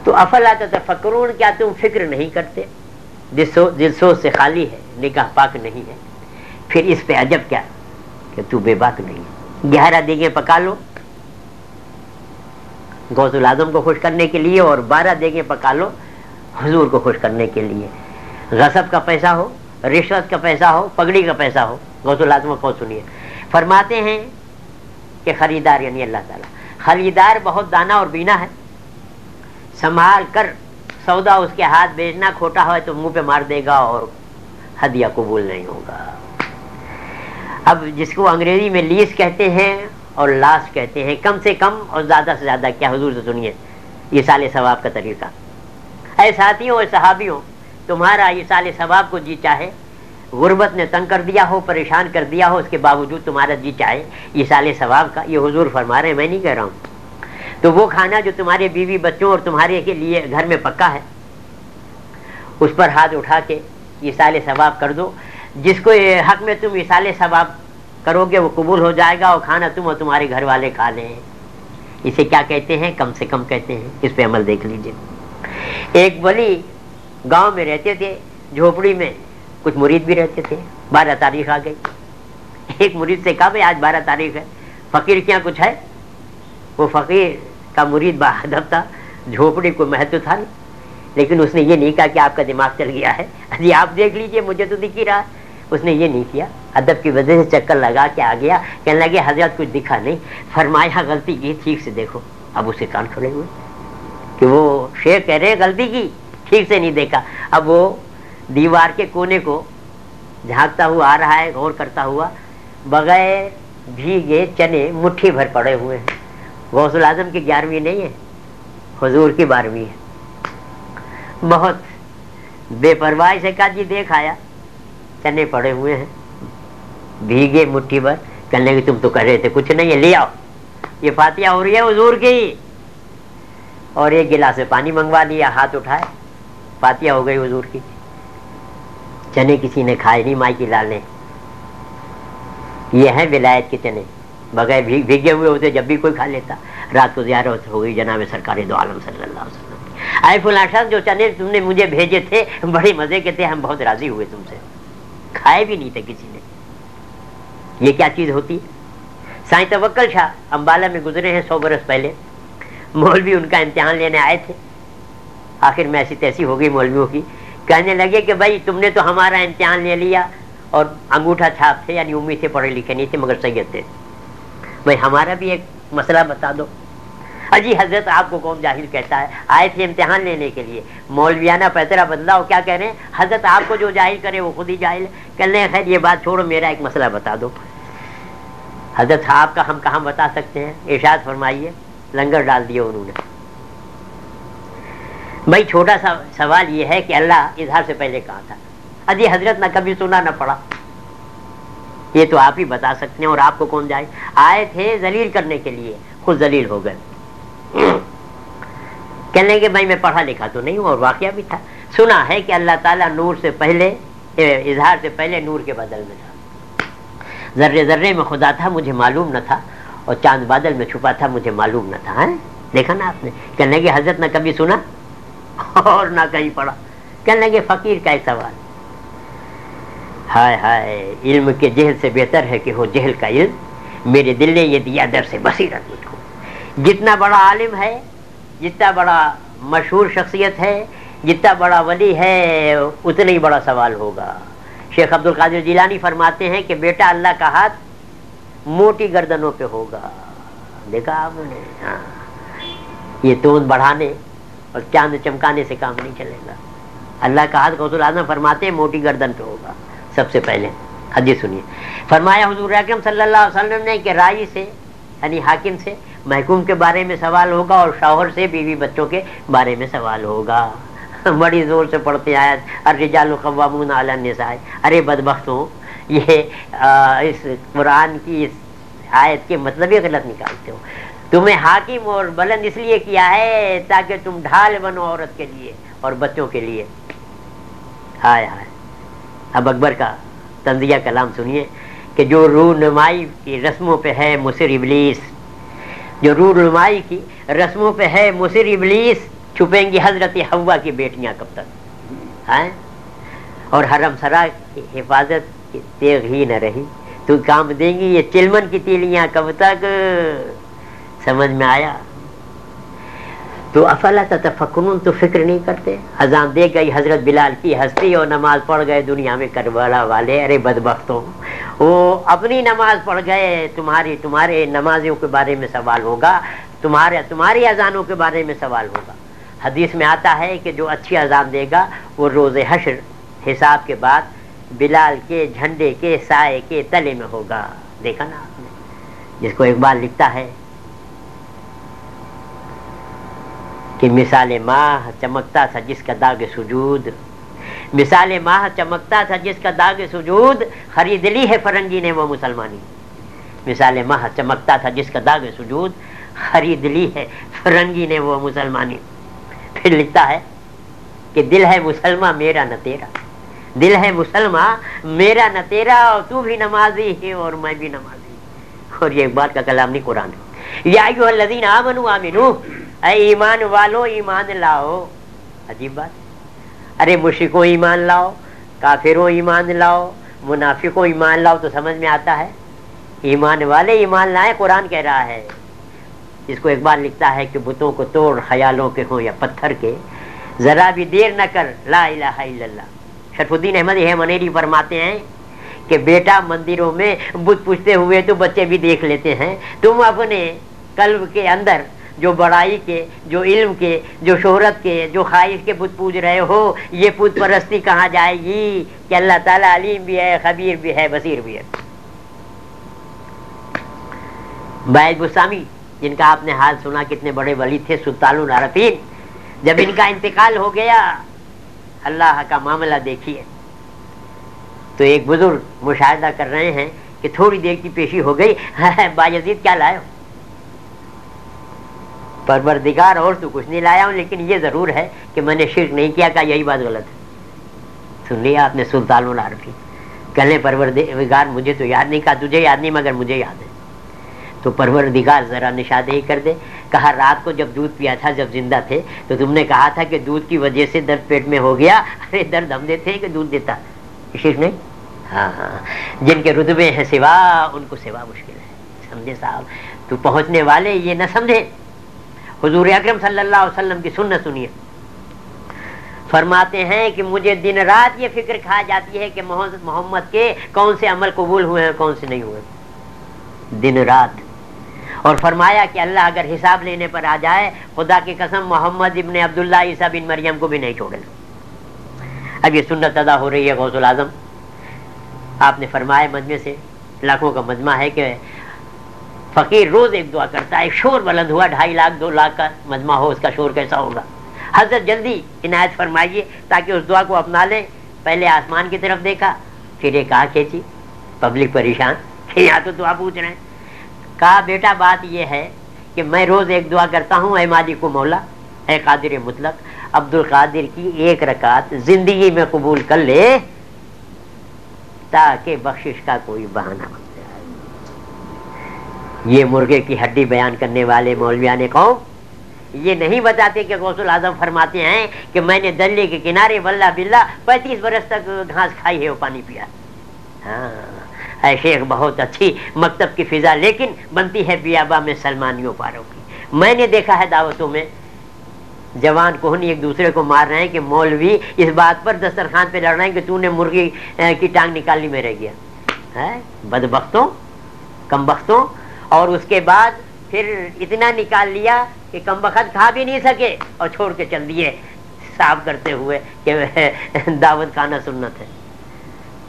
تو افلا تفکرون کیا تم فکر نہیں کرتے؟ دل سوچ سے خالی ہے، نکاح پاک نہیں ہے۔ پھر اس پہ عجب کیا کہ تو بے باک نہیں گہرا دیگے پکا لو۔ گوز العظم کو خوش کرنے کے لیے اور بارہ دیگے پکا لو، حضور کو خوش کرنے کے لیے۔ غصب کا پیسہ ہو، رشوت کا پیسہ ہو، پگڑی کا پیسہ ہو غوث العظم کو سنیے۔ فرماتے ہیں کہ خریدار یعنی اللہ تعالیٰ، خریدار بہت دانا اور بینا ہے۔ سنبھال کر سودا اس کے ہاتھ بیچنا کھوٹا ہو تو منہ پہ مار دے گا اور ہدیہ قبول نہیں ہوگا۔ اب جس کو انگریزی میں لیس کہتے ہیں اور لاس کہتے ہیں، کم سے کم اور زیادہ سے زیادہ کیا حضور سے سنیے، یہ سال ثواب کا طریقہ۔ اے ساتھیوں اور صحابیوں، تمہارا یہ سال ثواب کو جی چاہے، غربت نے تنگ کر دیا ہو، پریشان کر دیا ہو، اس کے باوجود تمہارا جی چاہے، یہ سال ثواب کا، یہ حضور فرما رہے ہیں، میں نہیں کہہ رہا ہوں۔ تو وہ کھانا جو تمہارے بیوی بچوں اور تمہارے کے لیے گھر میں پکا ہے، اس پر ہاتھ اٹھا کے یہ سال ثواب کر دو، جس کو حق میں تم یہ سال ثواب کرو گے وہ قبول ہو جائے گا اور کھانا تم اور تمہارے گھر والے کھا لیں۔ اسے کیا کہتے ہیں؟ کم سے کم کہتے ہیں۔ اس پہ عمل دیکھ لیجیے ایک ولی گاؤں میں رہتے تھے، جھوپڑی میں کچھ مرید بھی رہتے تھے۔ بارہ تاریخ آ گئی۔ ایک مرید سے کہا، بھائی، آج بارہ تاریخ ہے۔ فقیر کیا کچھ ہے؟ وہ فقیر کا مرید باہدب تھا۔ جھوپڑی کو مہتو تھا۔ نہیں لیکن اس نے یہ نہیں کہا کہ آپ کا دماغ چل گیا ہے۔ جی آپ دیکھ لیجیے، مجھے تو دکھ ہی رہا اس نے یہ نہیں کیا۔ ادب کی وجہ سے چکر لگا کے آ گیا۔ کہنے لگے، حضرت کچھ دکھا نہیں۔ فرمایا، غلطی کی، ٹھیک سے دیکھو۔ اب اسے کان کھڑے ہوئے۔ کہ وہ شیر کہہ رہے، غلطی کی۔ ٹھیک سے نہیں دیکھا۔ اب وہ دیوار کے کونے کو جھانکتا ہوا آ رہا ہے، غور کرتا ہوا۔ بغیر بھیگے چنے مٹھی بھر پڑے ہوئے ہیں۔ غوث العظم کی گیارہویں نہیں ہے، حضور کی بارہویں ہے۔ بہت بے پرواہی سے کہا جی دیکھ آیا۔ چنے پڑے ہوئے ہیں۔ بھیگے مٹھی بھر کہنے کی تم تو کہہ رہے تھے، کچھ نہیں ہے، لے آؤ۔ یہ فاتحہ ہو رہی ہے حضور کی۔ اور ایک گلاس میں پانی منگوا لیا، ہاتھ اٹھائے، فاتحہ ہو گئی حضور کی۔ چنے کسی نے کھائے نہیں، مائی کی لال نے یہ ہے ولایت کے چنے۔ بغیر بھیگے ہوئے ہوتے، جب بھی کوئی کھا لیتا۔ رات کو زیارت ہو گئی جناب سرکار دو عالم صلی اللہ علیہ وسلم آئے فلاں شخص جو چنے تم نے مجھے بھیجے تھے، بڑے مزے کے تھے، ہم بہت راضی ہوئے تم سے۔ کھائے بھی نہیں تھے کسی نے۔ یہ کیا چیز ہوتی؟ سائیں توکل شاہ امبالا میں گزرے ہیں سو برس پہلے۔ مولوی ان کا امتحان لینے آئے تھے۔ آخر میں ایسی تیسی ہو گئی مولویوں کی۔ کہنے لگے کہ بھائی، تم نے تو ہمارا امتحان لے لیا اور انگوٹھا چھاپ تھے یعنی امید سے پڑھے لکھے نہیں تھے، مگر سید تھے۔ بھائی، ہمارا بھی ایک مسئلہ بتا دو۔ اجی حضرت آپ کو کون جاہل کہتا ہے، آئے تھے امتحان لینے کے لیے۔ مولویانہ پیترا بدلا کیا کہہ رہے ہیں؟ حضرت آپ کو جو جاہل کرے وہ خود ہی جاہل۔ کہنے خیر یہ بات چھوڑو، میرا ایک مسئلہ بتا دو۔ حضرت آپ کا ہم کہاں بتا سکتے ہیں؟ ارشاد فرمائیے، لنگر ڈال دیے انہوں نے۔ بھائی، چھوٹا سا سوال یہ ہے کہ اللہ اظہار سے پہلے کہا تھا؟ اجی حضرت نہ کبھی سنا نہ پڑا یہ تو آپ ہی بتا سکتے ہیں اور آپ کو کون جائے آئے تھے ذلیل کرنے کے لیے، خود ذلیل ہو گئے۔ کہنے کہ بھائی میں پڑھا لکھا تو نہیں ہوں اور واقعہ بھی تھا. سنا ہے کہ اللہ تعالیٰ نور سے پہلے اظہار سے پہلے نور کے بدل میں تھا۔ ذرے ذرے میں خدا تھا، مجھے معلوم نہ تھا، اور چاند بادل میں چھپا تھا، مجھے معلوم نہ تھا ہاں؟ دیکھا نا آپ نے؟ کہنے کہ حضرت نہ کبھی سنا اور نہ کہیں پڑھا. کہنے کہ فقیر کا ایک سوال۔ ہائے ہائے، علم کے جہل سے بہتر ہے کہ ہو جہل کا علم۔ میرے دل نے یہ دیا در سے بصیرت مجھ کو جتنا بڑا عالم ہے جتنا بڑا مشہور شخصیت ہے، جتنا بڑا ولی ہے، اتنا ہی بڑا سوال ہوگا۔ شیخ عبد القادر جیلانی فرماتے ہیں کہ بیٹا اللہ کا ہاتھ موٹی گردنوں پہ ہوگا۔ دیکھا آپ نے؟ ہاں۔ یہ توند بڑھانے اور چاند چمکانے سے کام نہیں چلے گا۔ اللہ کا ہاتھ غوث العظم فرماتے ہیں موٹی گردن پہ ہوگا۔ سب سے پہلے حدیث سنیے۔ فرمایا حضور اکرم صلی اللہ علیہ وسلم نے کہ رائی سے یعنی حاکم سے محکوم کے بارے میں سوال ہوگا اور شوہر سے بیوی بچوں کے بارے میں سوال ہوگا۔ بڑی زور سے پڑھتے آئے الرجال قوامون علی النساء۔ ارے بدبخت ہوں یہ اس قرآن کی اس آیت کے مطلب ہی غلط نکالتے ہو۔ تمہیں حاکم اور بلند اس لیے کیا ہے تاکہ تم ڈھال بنو عورت کے لیے اور بچوں کے لیے۔ ہائے ہائے۔ اب اکبر کا تنزیہ کلام سنیے کہ جو رو نمائی کی رسموں پہ ہے، مصر ابلیس جو رو نمائی کی رسموں پہ ہے، مصر ابلیس چھپیں گی حضرت ہوا کی بیٹیاں کب تک؟ ہاں؟ اور حرم سرا کی حفاظت تیغ ہی نہ رہی۔ تو کام دیں گی یہ چلمن کی تیلیاں کب تک؟ سمجھ میں آیا؟ تو افلا تفکرون تو فکر نہیں کرتے؟ اذان دے گئی حضرت بلال کی ہستی اور نماز پڑھ گئے دنیا میں کربلا والے، ارے بدبختوں۔ وہ اپنی نماز پڑھ گئے، تمہاری، تمہارے نمازوں کے بارے میں سوال ہوگا، تمہارے، تمہاری اذانوں کے بارے میں سوال ہوگا۔ حدیث میں آتا ہے کہ جو اچھی اذان دے گا، وہ روز حشر حساب کے بعد بلال کے جھنڈے کے سائے کے تلے میں ہوگا۔ دیکھا نا آپ نے؟ جس کو ایک بار لکھتا ہے کہ مثال ماہ چمکتا تھا جس کا داغ سجود۔ مثال ماہ چمکتا تھا جس کا داغ سجود خرید لی ہے فرنگی نے وہ مسلمانی۔ مثال ماہ چمکتا تھا جس کا داغ سجود خرید لی ہے فرنگی نے وہ مسلمانی۔ پھر لکھتا ہے کہ دل ہے مسلمان میرا نہ تیرا۔ دل ہے مسلمان میرا نہ تیرا اور تو بھی نمازی ہے اور میں بھی نمازی اور یہ ایک بات کا کلام نہیں قرآن۔ یا الذین آمنو اے ایمان والو، ایمان لاؤ۔ عجیب بات۔ ارے مشرقوں ایمان لاؤ، کافروں ایمان لاؤ، منافقوں ایمان لاؤ تو سمجھ میں آتا ہے۔ ایمان والے ایمان لائے قرآن کہہ رہا ہے۔ جس کو ایک بار لکھتا ہے کہ بتوں کو توڑ، خیالوں کے ہوں یا پتھر کے۔ ذرا بھی دیر نہ کر، لا الہ الا اللہ۔ شرف الدین احمد ہے منیری فرماتے ہیں کہ بیٹا مندروں میں بت پوچھتے ہوئے تو بچے بھی دیکھ لیتے ہیں۔ تم اپنے قلب کے اندر جو بڑائی کے، جو علم کے، جو شہرت کے، جو خواہش کے بت پوج رہے ہو، یہ بت پرستی کہاں جائے گی؟ کہ اللہ تعالیٰ علیم بھی ہے، خبیر بھی ہے، بصیر بھی ہے۔ باعث گسامی، جن کا آپ نے حال سنا، کتنے بڑے ولی تھے، سلطان العرفین جب ان کا انتقال ہو گیا، اللہ کا معاملہ دیکھیے۔ تو ایک بزرگ مشاہدہ کر رہے ہیں کہ تھوڑی دیر کی پیشی ہو گئی۔ با یزید کیا لائے ہو؟ پروردگار اور تو کچھ نہیں لایا ہوں، لیکن یہ ضرور ہے کہ میں نے شرک نہیں کیا کہ یہی بات غلط ہے؟ سن لیا آپ نے سلطان العرفی کہنے پروردگار، مجھے تو یاد نہیں، کہا تجھے یاد نہیں، مگر مجھے یاد ہے۔ تو پروردگار ذرا نشادہی کر دے۔ کہا، رات کو جب دودھ پیا تھا، جب زندہ تھے، تو تم نے کہا تھا کہ دودھ کی وجہ سے درد پیٹ میں ہو گیا۔ ارے، درد ہم دیتے ہیں کہ دودھ دیتا؟ شرک نہیں؟ ہاں ہاں۔ جن کے رتبے ہیں سوا، ان کو سوا مشکل ہے۔ سمجھے صاحب، تو پہنچنے والے یہ نہ سمجھے۔ حضور اکرم صلی اللہ علیہ وسلم کی سنت سنیے۔ فرماتے ہیں کہ مجھے دن رات یہ فکر کھا جاتی ہے کہ محمد کے کون سے عمل قبول ہوئے ہیں کون سے نہیں ہوئے۔ دن رات۔ اور فرمایا کہ اللہ اگر حساب لینے پر آ جائے، خدا کی قسم محمد ابن عبداللہ عیسیٰ بن مریم کو بھی نہیں چھوڑے۔ اب یہ سنت ادا ہو رہی ہے غوث العظم۔ آپ نے فرمایا مجمع سے، لاکھوں کا مجمع ہے کہ فقیر روز ایک دعا کرتا ہے، ایک شور بلند ہوا، ڈھائی لاکھ، دو لاکھ کا مجمع ہو، اس کا شور کیسا ہوگا؟ حضرت جلدی عنایت فرمائیے تاکہ اس دعا کو اپنا لیں۔ پہلے آسمان کی طرف دیکھا، پھر ایک آ کھینچی، پبلک پریشان یہاں تو دعا پوچھ رہے ہیں۔ کہا، بیٹا، بات یہ ہے کہ میں روز ایک دعا کرتا ہوں، اے مالی کو مولا، اے قادر مطلق عبد القادر کی ایک رکعت زندگی میں قبول کر لے، تاکہ بخشش کا کوئی بہانہ۔ بن یہ مرغے کی ہڈی بیان کرنے والے مولویا نے قوم یہ نہیں بتاتے کہ غوث العظم فرماتے ہیں کہ میں نے دلے کے کنارے ولہ بلّہ پینتیس برس تک گھاس کھائی ہے وہ پانی پیا۔ ہاں اے شیخ بہت اچھی مکتب کی فضا، لیکن بنتی ہے بیابا میں سلمانیوں پاروں کی۔ میں نے دیکھا ہے دعوتوں میں، جوان کوہنی ایک دوسرے کو مار رہے ہیں کہ مولوی اس بات پر دسترخوان پہ لڑ رہے ہیں کہ تو نے مرغی کی ٹانگ نکالنی میں رہ گیا۔ ہاں، بد بختوں کم بختوں اور اس کے بعد پھر اتنا نکال لیا کہ کم بخت کھا بھی نہیں سکے اور چھوڑ کے چل دیے۔ صاف کرتے ہوئے کہ دعوت کھانا سنت ہے۔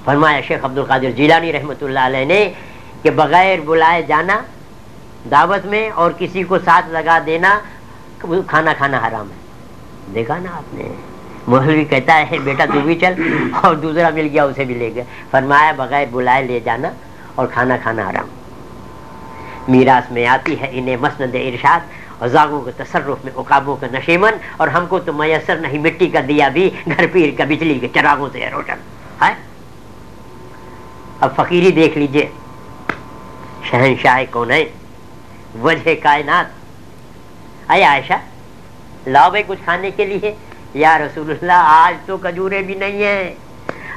فرمایا شیخ عبد القادر جیلانی رحمۃ اللہ علیہ نے کہ بغیر بلائے جانا، دعوت میں اور کسی کو ساتھ لگا دینا کھانا کھانا حرام ہے۔ دیکھا نا آپ نے، مولوی کہتا ہے، بیٹا تو بھی چل اور دوسرا مل گیا، اسے بھی لے گئے فرمایا بغیر بلائے لے جانا اور کھانا کھانا حرام۔ میراث میں آتی ہے، انہیں مسند ارشاد اور زاغوں کے تصرف میں اقابوں کا نشیمن اور ہم کو تو میسر نہیں، مٹی کا دیا بھی، گھر پیر کا بجلی کے چراغوں سے روشن۔ ہے؟ اب فقیری دیکھ لیجیے۔ شہنشاہ کون ہے وجہ کائنات۔ اے عائشہ، لاؤ بھائی کچھ کھانے کے لیے۔ یا رسول اللہ، آج تو کجورے بھی نہیں ہیں۔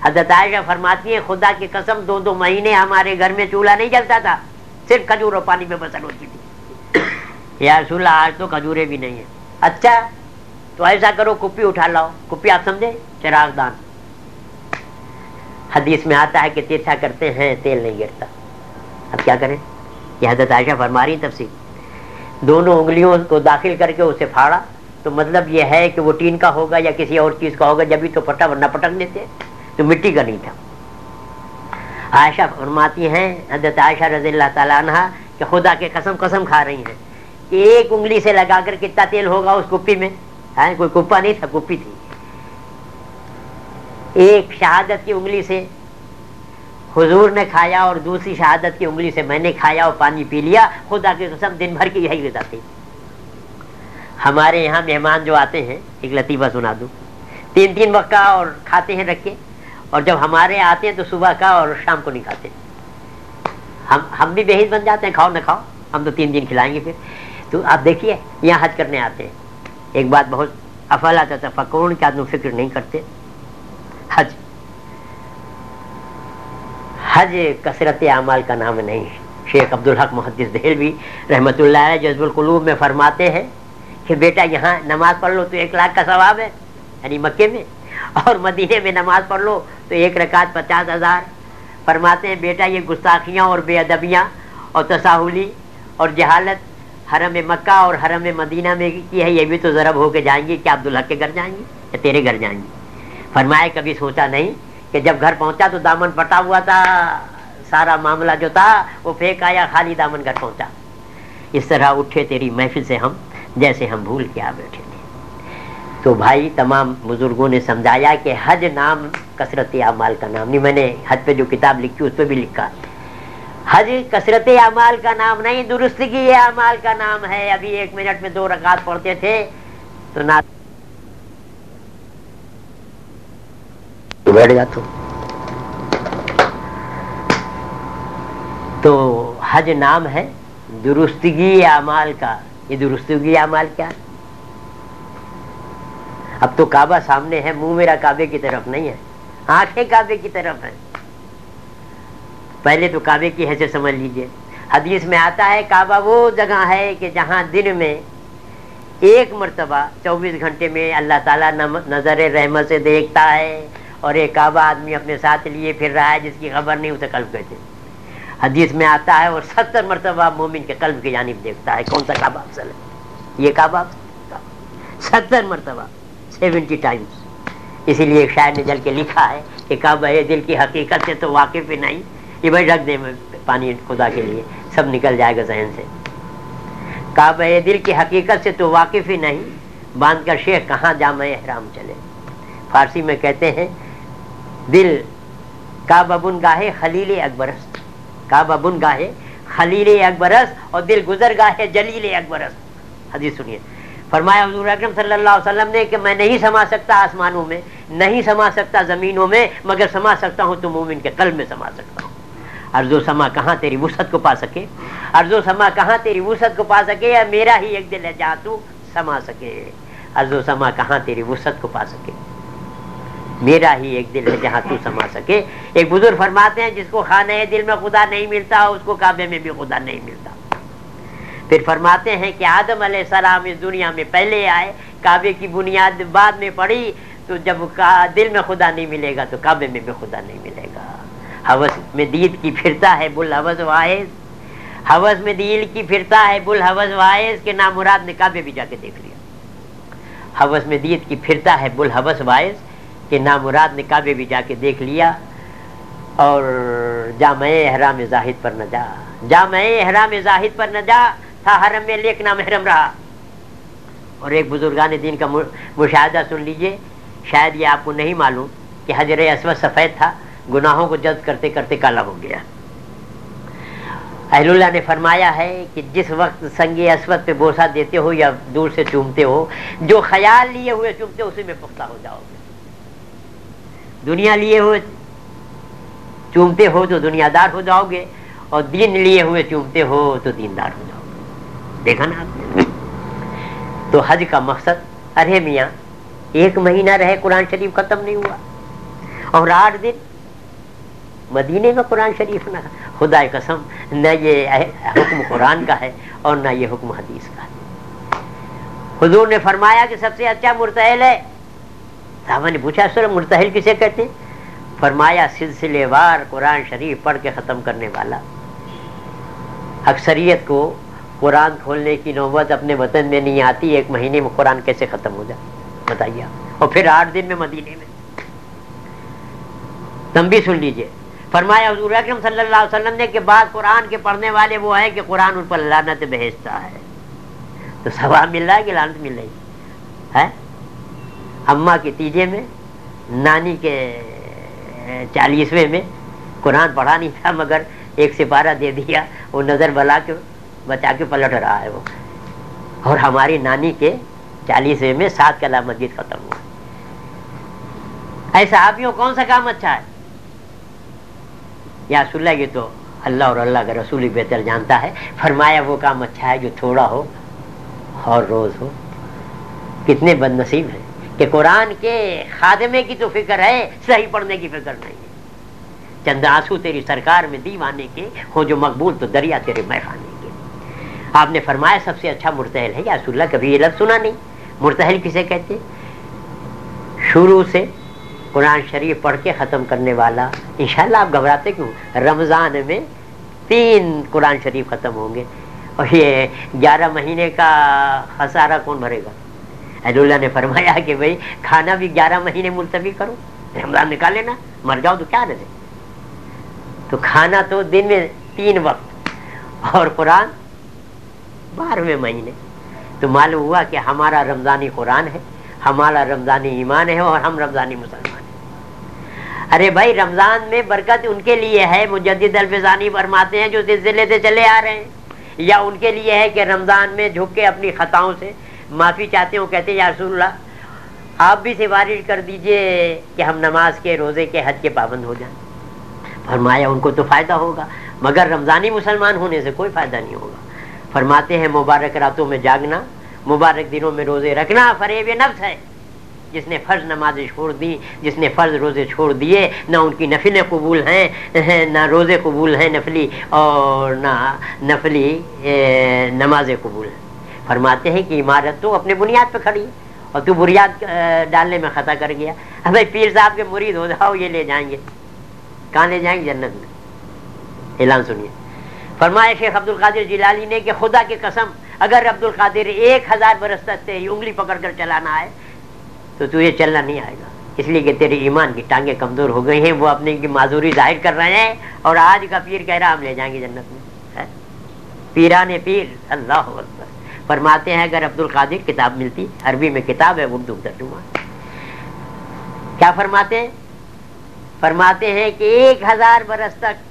حضرت عائشہ فرماتی ہیں، خدا کی قسم، دو دو مہینے ہمارے گھر میں چولہا نہیں جلتا تھا۔ صرف کھجور اور پانی میں بسر ہوتی تھی۔ یا رسول اللہ، آج تو کھجورے بھی نہیں ہیں۔ اچھا تو ایسا کرو، کپی اٹھا لاؤ۔ کپی آپ سمجھے؟ چراغ دان۔ حدیث میں آتا ہے کہ تیرتھا کرتے ہیں، تیل نہیں گرتا۔ اب کیا کریں؟ یہ حضرت عائشہ فرما رہی تفصیل۔ دونوں انگلیوں کو داخل کر کے اسے پھاڑا۔ تو مطلب یہ ہے کہ وہ ٹین کا ہوگا یا کسی اور چیز کا ہوگا جبھی تو پٹا ورنہ پٹک دیتے تو مٹی کا نہیں تھا۔ عائشہ فرماتی ہیں حضرت عائشہ رضی اللہ تعالیٰ عنہ کہ خدا کے قسم قسم کھا رہی ہیں۔ کہ ایک انگلی سے لگا کر کتنا تیل ہوگا اس کپی میں؟ ہاں، کوئی کپا نہیں تھا کپی تھی۔ ایک شہادت کی انگلی سے حضور نے کھایا اور دوسری شہادت کی انگلی سے میں نے کھایا اور پانی پی لیا۔ خدا کی قسم دن بھر کی یہی غذا تھی۔ ہمارے یہاں مہمان جو آتے ہیں ایک لطیفہ سنا دوں۔ تین تین وقت کا اور کھاتے ہیں رکھ کے اور جب ہمارے آتے ہیں تو صبح کا اور شام کو نہیں کھاتے۔ ہم ہم بھی بحث بن جاتے ہیں، کھاؤ نہ کھاؤ۔ ہم تو تین دن کھلائیں گے پھر۔ تو آپ دیکھیے، یہاں حج کرنے آتے ہیں۔ ایک بات بہت افل آتا تھا فکون کے آدمی فکر نہیں کرتے۔ حج۔ حج کثرت اعمال کا نام نہیں۔ شیخ عبدالحق محدث دہلوی رحمۃ اللہ جذب القلوب میں فرماتے ہیں کہ بیٹا، یہاں نماز پڑھ لو تو ایک لاکھ کا ثواب ہے۔ یعنی مکے میں۔ اور مدینے میں نماز پڑھ لو تو ایک رکعت پچاس ہزار۔ فرماتے ہیں، بیٹا، یہ گستاخیاں اور بے ادبیاں اور تصاہلی اور جہالت حرم مکہ اور حرم مدینہ میں کی ہے، یہ بھی تو ضرب ہو کے جائیں گی کیا عبدالحق کے گھر جائیں گی یا تیرے گھر جائیں گی فرمائے کبھی سوچا نہیں کہ جب گھر پہنچا تو دامن پٹا ہوا تھا، سارا معاملہ جو تھا وہ پھینک آیا، خالی دامن گھر پہنچا۔ اس طرح اٹھے تیری محفل سے ہم، جیسے ہم بھول کے آ بیٹھے۔ تو بھائی تمام بزرگوں نے سمجھایا کہ حج نام کثرت اعمال کا نام نہیں، میں نے حج پہ جو کتاب لکھی اس پہ بھی لکھا۔ حج کثرت اعمال کا نام نہیں، درستگی اعمال کا نام ہے۔ ابھی ایک منٹ میں دو رکعت پڑھتے تھے۔ تو نہ بیٹھ جاتا تو۔ حج نام ہے درستگی اعمال کا۔ یہ درستگی اعمال کیا اب تو کعبہ سامنے ہے، منہ میرا کعبے کی طرف نہیں ہے۔ آنکھیں کعبے کی طرف ہے پہلے تو کعبے کی حیثیت سمجھ لیجیے۔ حدیث میں آتا ہے، کعبہ وہ جگہ ہے کہ جہاں دن میں ایک مرتبہ چوبیس گھنٹے میں اللہ تعالیٰ نظر رحمت سے دیکھتا ہے اور ایک کعبہ آدمی اپنے ساتھ لیے پھر رہا ہے، جس کی خبر نہیں، اسے قلب کہتے حدیث میں آتا ہے اور ستر مرتبہ مومن کے قلب کی جانب دیکھتا ہے۔ کون سا کعبہ افضل ہے؟ یہ کعبہ ستر مرتبہ۔ سیونٹی ٹائمس اسی لیے ایک شاعر نے جل کے لکھا ہے کہ کعبہ دل کی حقیقت سے تو واقف ہی نہیں، یہ بھائی رکھ دیں پانی خدا کے لیے، سب نکل جائے گا ذہن سے۔ کعبہ دل کی حقیقت سے تو واقف ہی نہیں، باندھ کر شیخ کہاں جامع احرام چلے۔ فارسی میں کہتے ہیں، دل کعبہ بن گاہے خلیل اکبرس کعبہ بن گاہے خلیل اکبرس اور دل گزر گاہے جلیل اکبرس حدیث سنیے۔ فرمایا حضور اکرم صلی اللہ علیہ وسلم نے کہ میں نہیں سما سکتا آسمانوں میں، نہیں سما سکتا زمینوں میں، مگر سما سکتا ہوں تو مومن کے قلب میں سما سکتا ہوں۔ ارض و سما، کہاں تیری وسعت کو پا سکے؟ ارض و سما، کہاں تیری وسعت کو پا سکے؟ یا میرا ہی ایک دل ہے، جہاں تو سما سکے۔ ارض و سما، کہاں تیری وسعت کو پا سکے؟ میرا ہی ایک دل ہے، جہاں تو سما سکے۔ ایک بزرگ فرماتے ہیں، جس کو خانہ دل میں خدا نہیں ملتا، اس کو کعبے میں بھی خدا نہیں ملتا۔ پھر فرماتے ہیں کہ آدم علیہ السلام اس دنیا میں پہلے آئے، کعبے کی بنیاد بعد میں پڑی، تو جب دل میں خدا نہیں ملے گا تو کعبے میں بھی خدا نہیں ملے گا۔ حوث میں دید کی پھرتا ہے بل حوث واحد۔ حوث میں دل کی پھرتا ہے بل حوث واحد کے نام مراد نے کعبے بھی جا کے دیکھ لیا۔ حوث میں دید کی پھرتا ہے بل حوث واحد کہ نامراد نے کعبے بھی جا کے دیکھ لیا۔ اور جامع احرام زاہد پر نہ جا۔ جامع احرام زاہد پر نہ جا۔ تھا حرم میں لیک محرم رہا۔ اور ایک بزرگان دین کا مشاہدہ سن لیجیے۔ شاید یہ آپ کو نہیں معلوم کہ حضر اسود سفید تھا۔ گناہوں کو جد کرتے کرتے کالا ہو گیا۔ اہل اللہ نے فرمایا ہے کہ جس وقت سنگ اسود پہ بوسا دیتے ہو یا دور سے چومتے ہو، جو خیال لیے ہوئے چومتے اسی میں پختہ ہو جاؤ گے۔ دنیا لیے ہوئے چومتے ہو تو دنیا دار ہو جاؤ گے، اور دین لیے ہوئے چومتے ہو تو دیندار ہو جاؤ گے۔ دیکھا نا آپ نے تو حج کا مقصد، ارے میاں، ایک مہینہ رہے قرآن شریف ختم نہیں ہوا۔ اور آٹھ دن مدینے میں قرآن شریف نہ۔ خدا قسم، نہ یہ حکم قرآن کا ہے اور نہ یہ حکم حدیث کا ہے۔ حضور نے فرمایا کہ سب سے اچھا مرتحل ہے۔ صحابہ نے پوچھا، سر، مرتحل کسے کہتے فرمایا، سلسلے وار قرآن شریف پڑھ کے ختم کرنے والا۔ اکثریت کو قرآن کھولنے کی نوبت اپنے وطن میں نہیں آتی، ایک مہینے میں قرآن کیسے ختم ہو جائے؟ بتائیے اور پھر آٹھ دن میں مدینے میں۔ تم بھی سن لیجیے۔ فرمایا، حضور اکرم صلی اللہ علیہ وسلم نے کہ بعد قرآن کے پڑھنے والے وہ ہیں کہ قرآن ان پر لانت بھیجتا ہے۔ تو ثواب مل رہا ہے کہ لانت مل رہی؟ ہے؟ اما کے تیجے میں، نانی کے چالیسویں میں۔ قرآن پڑھا نہیں تھا، مگر ایک سپارہ دے دیا، وہ نظر بلا کے بچا کے پلٹ رہا ہے وہ۔ اور ہماری نانی کے چالیسویں میں سات کلا مسجد ختم ہوا۔ ایسا آپ کون سا کام اچھا ہے؟ یا سلح یہ تو اللہ اور اللہ کا رسول ہی بہتر جانتا ہے۔ فرمایا وہ کام اچھا ہے جو تھوڑا ہو اور روز ہو۔ کتنے بد نصیب ہیں کہ قرآن کے خادمے کی تو فکر ہے، صحیح پڑھنے کی فکر نہیں ہے۔ چند آنسو تیری سرکار میں دیوانے کے ہو جو مقبول تو دریا تیرے میں خانے آپ نے فرمایا سب سے اچھا مرتحل ہے، یا اللہ، کبھی یہ لفظ سنا نہیں۔ مرتحل کسے کہتے شروع سے قرآن شریف پڑھ کے ختم کرنے والا۔ انشاءاللہ آپ گھبراتے کیوں؟ رمضان میں تین قرآن شریف ختم ہوں گے۔ اور یہ گیارہ مہینے کا خسارہ کون بھرے گا؟ اللہ نے فرمایا کہ بھائی، کھانا بھی گیارہ مہینے ملتوی کرو۔ رمضان نکال لینا، مر جاؤ تو کیا رہے تو کھانا تو دن میں تین وقت۔ اور قرآن بارہویں مہینے۔ تو معلوم ہوا کہ ہمارا رمضانی قرآن ہے، ہمارا رمضانی ایمان ہے اور ہم رمضانی مسلمان ہیں۔ ارے بھائی، رمضان میں برکت ان کے لیے ہے۔ مجدد الفضانی فرماتے ہیں، جو سلسلے سے چلے آ رہے ہیں۔ یا ان کے لیے ہے کہ رمضان میں جھک کے اپنی خطاؤں سے معافی چاہتے ہیں۔ وہ کہتے ہیں، یا رسول اللہ، آپ بھی سفارش کر دیجیے کہ ہم نماز کے روزے کے حد کے پابند ہو جائیں۔ فرمایا، ان کو تو فائدہ ہوگا، مگر رمضانی مسلمان ہونے سے کوئی فائدہ نہیں ہوگا۔ فرماتے ہیں مبارک راتوں میں جاگنا، مبارک دنوں میں روزے رکھنا فریب نفس ہے۔ جس نے فرض نمازیں چھوڑ دی جس نے فرض روزے چھوڑ دیے، نہ ان کی نفلیں قبول ہیں نہ روزے قبول ہیں نفلی، اور نہ نفلی نمازیں قبول ہیں۔ فرماتے ہیں کہ عمارت تو اپنے بنیاد پہ کھڑی ہے، اور تو بنیاد ڈالنے میں خطا کر گیا۔ ابھی پیر صاحب کے مرید ہو جاؤ، یہ لے جائیں گے۔ کہاں لے جائیں گے؟ جنت میں۔ اعلان سنیے۔ فرمایا شیخ عبد القادر جلالی نے کہ خدا کی قسم، اگر عبد القادر ایک ہزار برس تک سے انگلی پکڑ کر چلانا ہے تو تجھے چلنا نہیں آئے گا۔ اس لیے کہ تیرے ایمان کی ٹانگیں کمزور ہو گئی ہیں، وہ اپنے کی معذوری ظاہر کر رہے ہیں اور آج کا پیر کہہ رہا، ہم لے جائیں گے جنت میں۔ پیران پیر، اللہ اکبر۔ فرماتے ہیں، اگر عبد القادر کتاب ملتی، عربی میں کتاب ہے، اردو ترجمہ۔ کیا فرماتے ہیں؟ فرماتے ہیں کہ ایک ہزار برس تک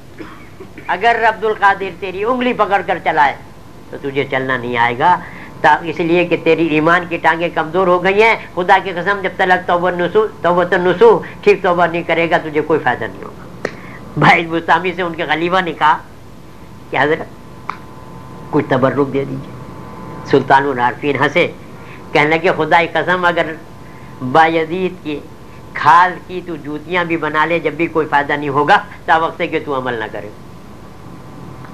اگر عبد القادر تیری انگلی پکڑ کر چلائے، تو تجھے چلنا نہیں آئے گا۔ اس لیے کہ تیری ایمان کی ٹانگیں کمزور ہو گئی ہیں۔ خدا کی قسم، جب تلک توبہ نسو توبہ تو نسو ٹھیک توبہ نہیں کرے گا، تجھے کوئی فائدہ نہیں ہوگا۔ بھائی بستامی سے ان کے غلیبہ نے کہا کہ حضرت کچھ تبرک دے دیجیے سلطان العارفین ہنسے، کہنے لگے خدا کی قسم، اگر بایزید کی کھال کی تو جوتیاں بھی بنا لے، جب بھی کوئی فائدہ نہیں ہوگا، تا وقت ہے کہ تو عمل نہ کرے۔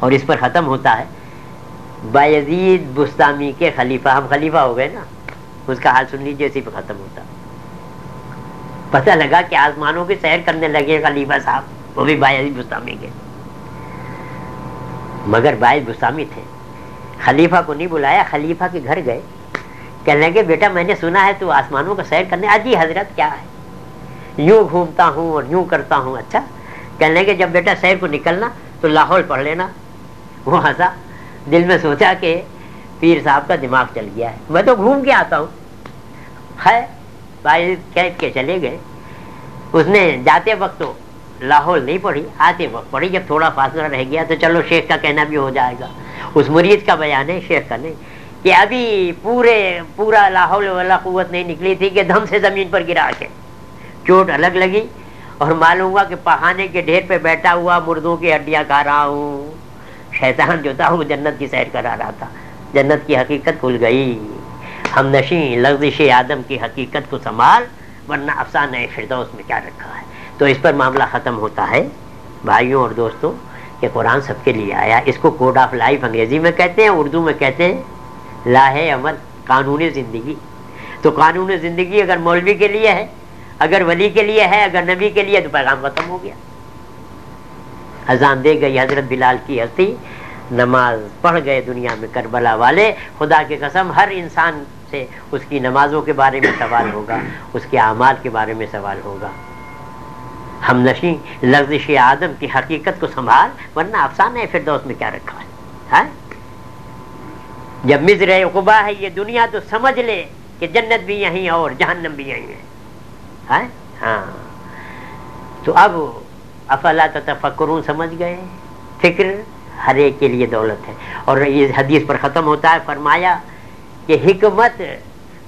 اور اس پر ختم ہوتا ہے۔ بایزید بستامی کے خلیفہ، ہم خلیفہ ہو گئے نا۔ اس کا حال سن لیجیے اسی پہ ختم ہوتا۔ پتہ لگا کہ آسمانوں کی سیر کرنے لگے خلیفہ صاحب، وہ بھی بایزید بستامی کے۔ مگر باعث بستامی تھے۔ خلیفہ کو نہیں بلایا، خلیفہ کے گھر گئے۔ کہنے لگے، بیٹا، میں نے سنا ہے تو آسمانوں کا سیر کرنے، آجی، حضرت کیا ہے؟ یوں گھومتا ہوں اور یوں کرتا ہوں اچھا؟ کہنے لگے، جب بیٹا سیر کو نکلنا تو لاہور پڑھ لینا۔ وہ ہنسا دل میں سوچا کہ پیر صاحب کا دماغ چل گیا ہے۔ میں تو گھوم کے آتا ہوں۔ ہے بھائی کہہ کے چلے گئے۔ اس نے جاتے وقت تو لاہور نہیں پڑھی، آتے وقت پڑھی۔ جب تھوڑا فاصلہ رہ گیا تو چلو شیخ کا کہنا بھی ہو جائے گا۔ اس مریض کا بیان ہے، شیخ کا نہیں، کہ ابھی پورے، پورا لاہور والا قوت نہیں نکلی تھی کہ دھم سے زمین پر گرا کے۔ چوٹ الگ لگی اور معلوم ہوا کہ پہانے کے ڈھیر پہ بیٹھا ہوا مردوں کی ہڈیاں کھا رہا ہوں۔ شیطان جو تھا وہ جنت کی سیر کرا رہا تھا۔ جنت کی حقیقت کھل گئی۔ ہم نشیں لغزش آدم کی حقیقت کو سنبھال، ورنہ افسانہ فردوس میں کیا رکھا ہے۔ تو اس پر معاملہ ختم ہوتا ہے۔ بھائیوں اور دوستوں کہ قرآن سب کے لیے آیا۔ اس کو کوڈ آف لائف انگریزی میں کہتے ہیں، اردو میں کہتے ہیں، لاہ عمل، قانون زندگی۔ تو قانون زندگی اگر مولوی کے لیے ہے، اگر ولی کے لیے ہے، اگر نبی کے لیے تو پیغام ختم ہو گیا۔ اذان دے گئی، حضرت بلال کی ہستی، نماز پڑھ گئے دنیا میں کربلا والے۔ خدا کے قسم، ہر انسان سے اس کی نمازوں کے بارے میں سوال ہوگا، اس کے اعمال کے بارے میں سوال ہوگا۔ ہم نشیں لفظش آدم کی حقیقت کو سنبھال، ورنہ افسانہ ہے فردوس میں کیا رکھا ہے؟ ہاں؟ جب مزر اقبا ہے، یہ دنیا تو سمجھ لے کہ جنت بھی یہیں اور جہنم بھی یہیں ہے۔ ہاں۔, ہاں۔ تو اب افلا تفکرون سمجھ گئے؟ فکر ہر ایک کے لیے دولت ہے۔ اور یہ حدیث پر ختم ہوتا ہے، فرمایا کہ حکمت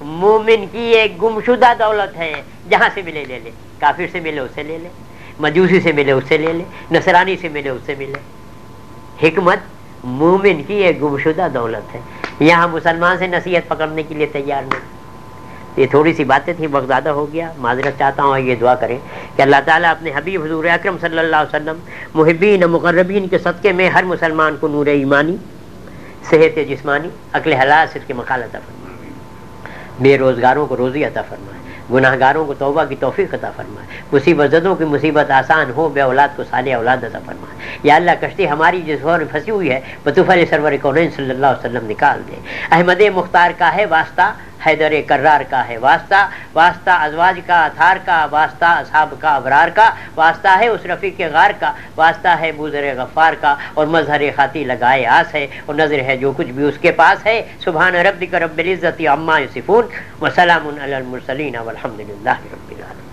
مومن کی ایک گمشدہ دولت ہے، جہاں سے ملے لے لے۔ کافر سے ملے، اسے لے لے۔ مجوسی سے ملے، اسے لے لے۔ نصرانی سے ملے، اسے ملے۔ حکمت مومن کی ایک گمشدہ دولت ہے۔ یہاں مسلمان سے نصیحت پکڑنے کے لیے تیار نہیں۔ یہ تھوڑی سی باتیں تھیں، وقت زیادہ ہو گیا۔ معذرت چاہتا ہوں یہ دعا کریں کہ اللہ تعالیٰ اپنے حبیب حضور اکرم صلی اللہ علیہ وسلم، محبین مقربین کے صدقے میں ہر مسلمان کو نور ایمانی، صحت جسمانی، عقل حلال، صرف کے مقال عطا فرمائے۔ بے روزگاروں کو روزی عطا فرمائے۔ گناہ گاروں کو توبہ کی توفیق عطا فرمائے۔ مصیبت زدوں کی مصیبت آسان ہو، بے اولاد کو صالح اولاد عطا فرمائے۔ یا اللہ، کشتی ہماری جس غور میں پھنسی ہوئی ہے بطوف علیہ سرور کونین صلی اللہ علیہ وسلم نکال دے۔ احمد مختار کا ہے واسطہ حیدر کرار کا ہے۔ واسطہ واسطہ ازواج کا اتھار کا، واسطہ اصحاب کا، ابرار کا، واسطہ ہے اس رفیق غار کا، واسطہ ہے بوزر غفار کا اور مظہر خاطی لگائے آس ہے اور نظر ہے جو کچھ بھی اس کے پاس ہے۔ سبحان رب رب العزت عما یصفون وسلام علی المرسلین والحمد للہ رب العالمین۔